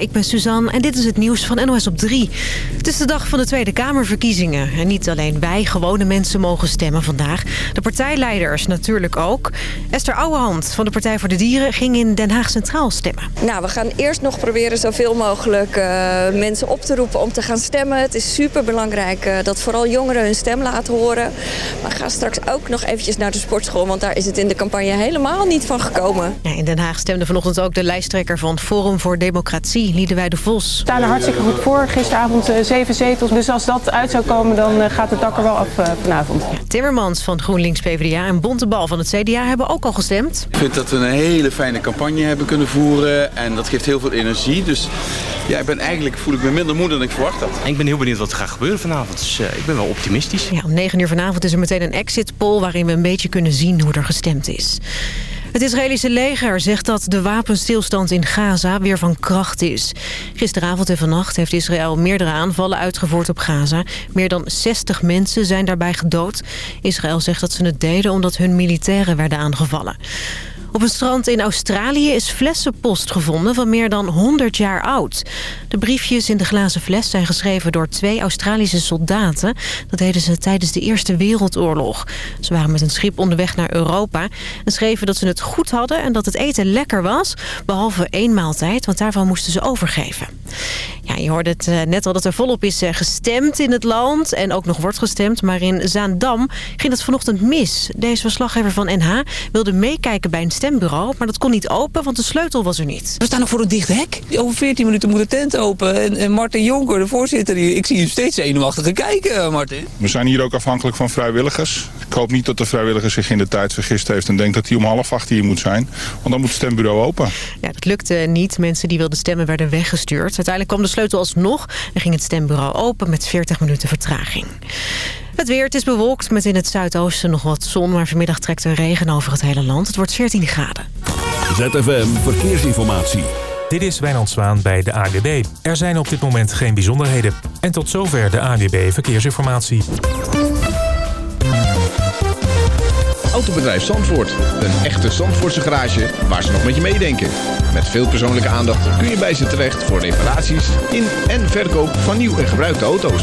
Ik ben Suzanne en dit is het nieuws van NOS op 3. Het is de dag van de Tweede Kamerverkiezingen. En niet alleen wij, gewone mensen, mogen stemmen vandaag. De partijleiders natuurlijk ook. Esther Ouwehand van de Partij voor de Dieren ging in Den Haag Centraal stemmen. Nou, we gaan eerst nog proberen zoveel mogelijk uh, mensen op te roepen om te gaan stemmen. Het is super belangrijk uh, dat vooral jongeren hun stem laten horen. Maar ga straks ook nog eventjes naar de sportschool, want daar is het in de campagne helemaal niet van gekomen. Ja, in Den Haag stemde vanochtend ook de lijsttrekker van Forum voor Democratie. Liedewij de Vos. We staan er hartstikke goed voor. Gisteravond uh, zeven zetels. Dus als dat uit zou komen, dan uh, gaat het dak er wel af uh, vanavond. Ja, Timmermans van GroenLinks PvdA en Bontebal van het CDA hebben ook al gestemd. Ik vind dat we een hele fijne campagne hebben kunnen voeren. En dat geeft heel veel energie. Dus ja, ik ben eigenlijk voel ik me minder moe dan ik verwacht had. Ik ben heel benieuwd wat er gaat gebeuren vanavond. Dus ik ben wel optimistisch. Ja, om 9 uur vanavond is er meteen een exit poll... waarin we een beetje kunnen zien hoe er gestemd is. Het Israëlische leger zegt dat de wapenstilstand in Gaza weer van kracht is. Gisteravond en vannacht heeft Israël meerdere aanvallen uitgevoerd op Gaza. Meer dan 60 mensen zijn daarbij gedood. Israël zegt dat ze het deden omdat hun militairen werden aangevallen. Op een strand in Australië is flessenpost gevonden van meer dan 100 jaar oud. De briefjes in de glazen fles zijn geschreven door twee Australische soldaten. Dat deden ze tijdens de Eerste Wereldoorlog. Ze waren met een schip onderweg naar Europa en schreven dat ze het goed hadden en dat het eten lekker was. Behalve één maaltijd, want daarvan moesten ze overgeven. Ja, je hoorde het net al dat er volop is gestemd in het land en ook nog wordt gestemd. Maar in Zaandam ging het vanochtend mis. Deze verslaggever van NH wilde meekijken bij een stembureau, maar dat kon niet open, want de sleutel was er niet. We staan nog voor een dicht hek. Over 14 minuten moet de tent open. En, en Martin Jonker, de voorzitter, ik zie hem steeds zenuwachtig kijken, Martin. We zijn hier ook afhankelijk van vrijwilligers. Ik hoop niet dat de vrijwilliger zich in de tijd vergist heeft en denkt dat hij om half acht hier moet zijn. Want dan moet het stembureau open. Ja, dat lukte niet. Mensen die wilden stemmen werden weggestuurd. Uiteindelijk kwam de sleutel alsnog en ging het stembureau open met 40 minuten vertraging. Het weer, het is bewolkt met in het zuidoosten nog wat zon... maar vanmiddag trekt er regen over het hele land. Het wordt 14 graden. ZFM Verkeersinformatie. Dit is Wijnand Zwaan bij de ANWB. Er zijn op dit moment geen bijzonderheden. En tot zover de ANWB Verkeersinformatie. Autobedrijf Zandvoort. Een echte Zandvoortse garage waar ze nog met je meedenken. Met veel persoonlijke aandacht kun je bij ze terecht voor reparaties in en verkoop van nieuw en gebruikte auto's.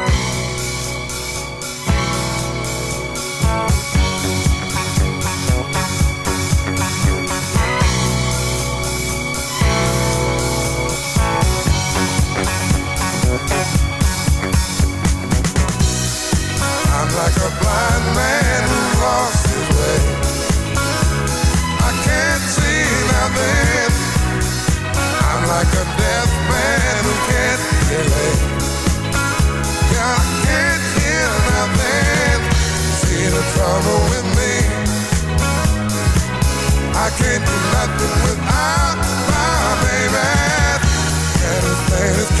Can't see nothing. I'm like a deaf man who can't delay. God can't hear nothing. See the trouble with me. I can't do nothing without my baby. As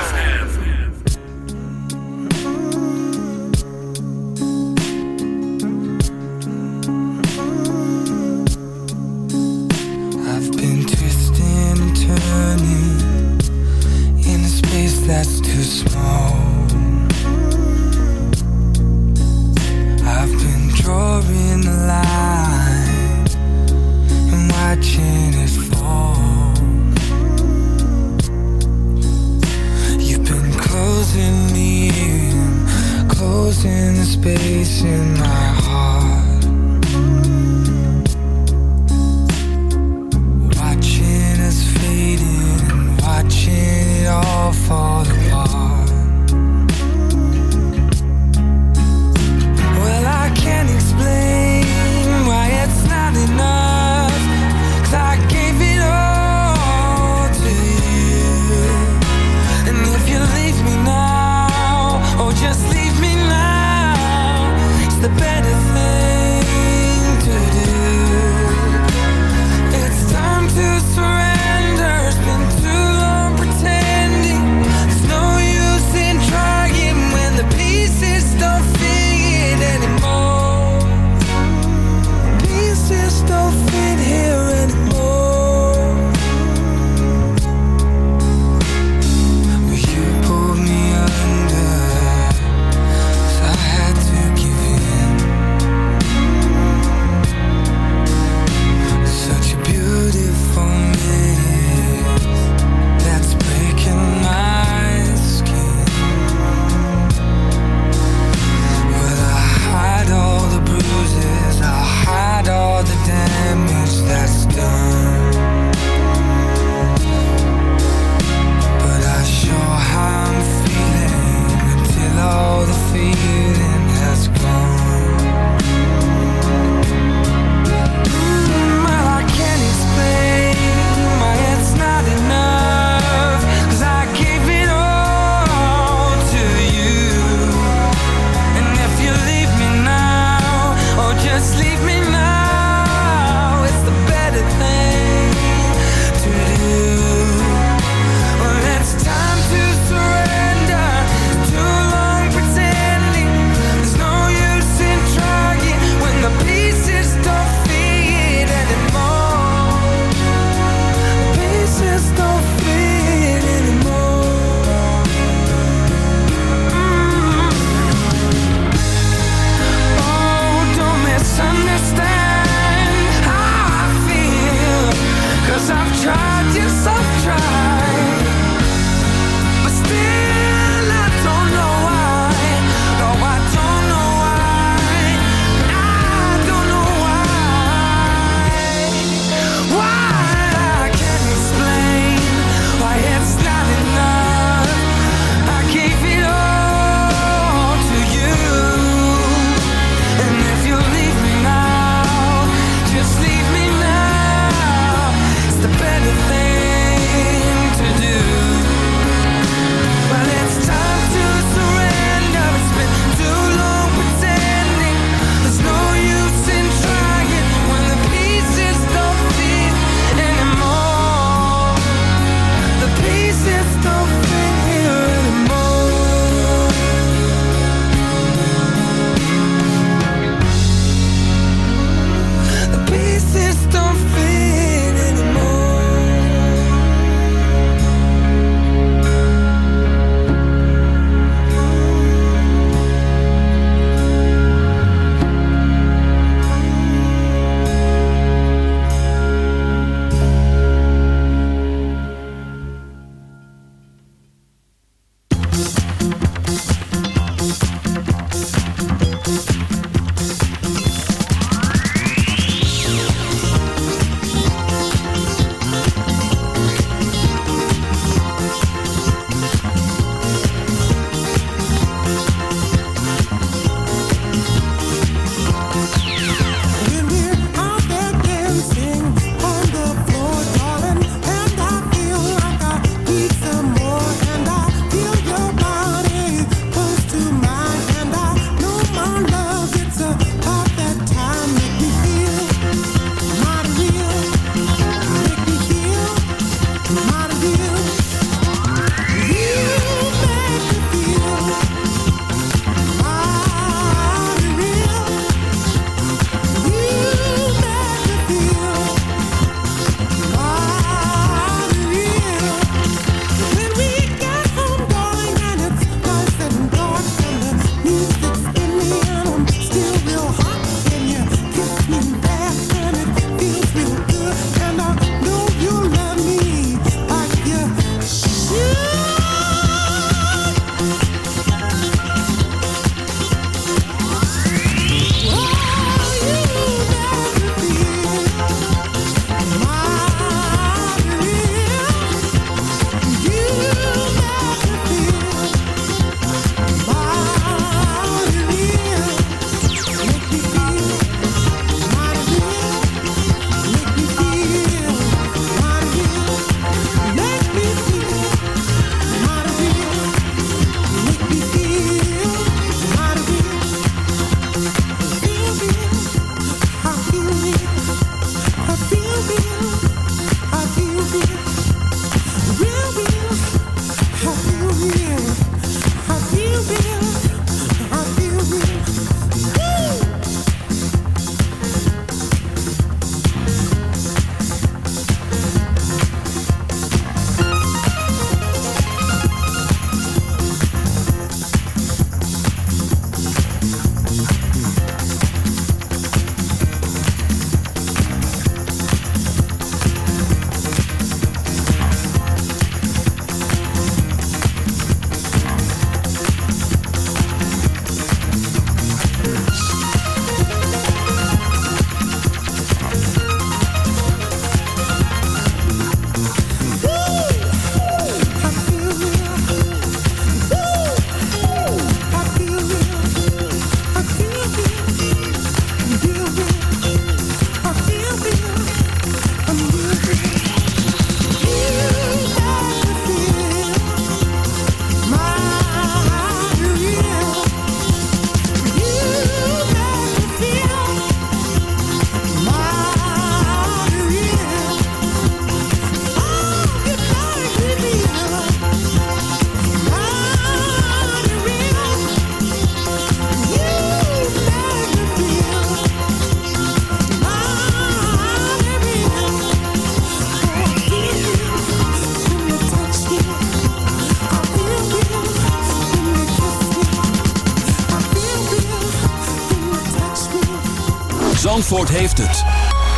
Zandvoort heeft het.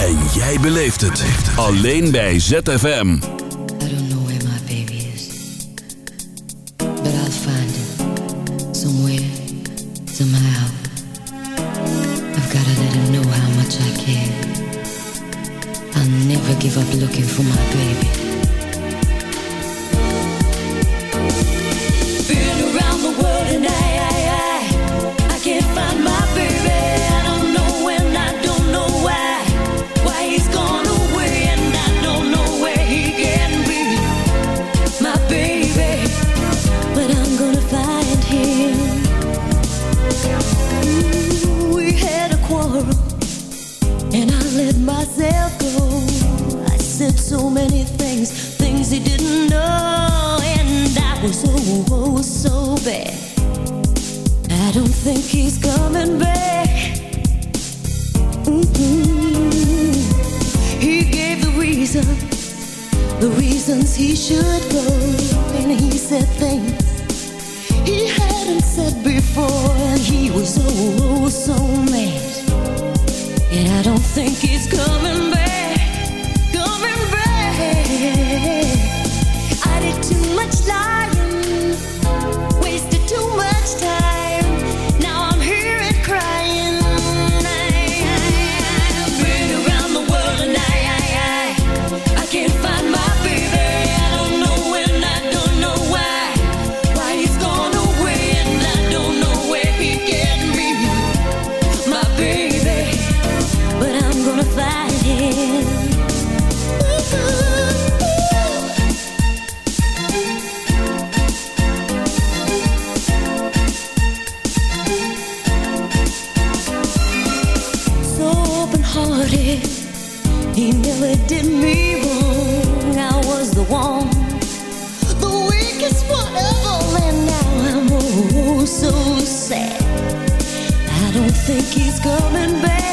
En jij beleeft het. Alleen bij ZFM. I'll never give up looking for my baby. he should go, and he said things he hadn't said before, and he was oh, oh so mad. And I don't think he's coming. somebody He never did me wrong. I was the one The weakest one ever And now I'm oh, oh so sad. I don't think he's coming back.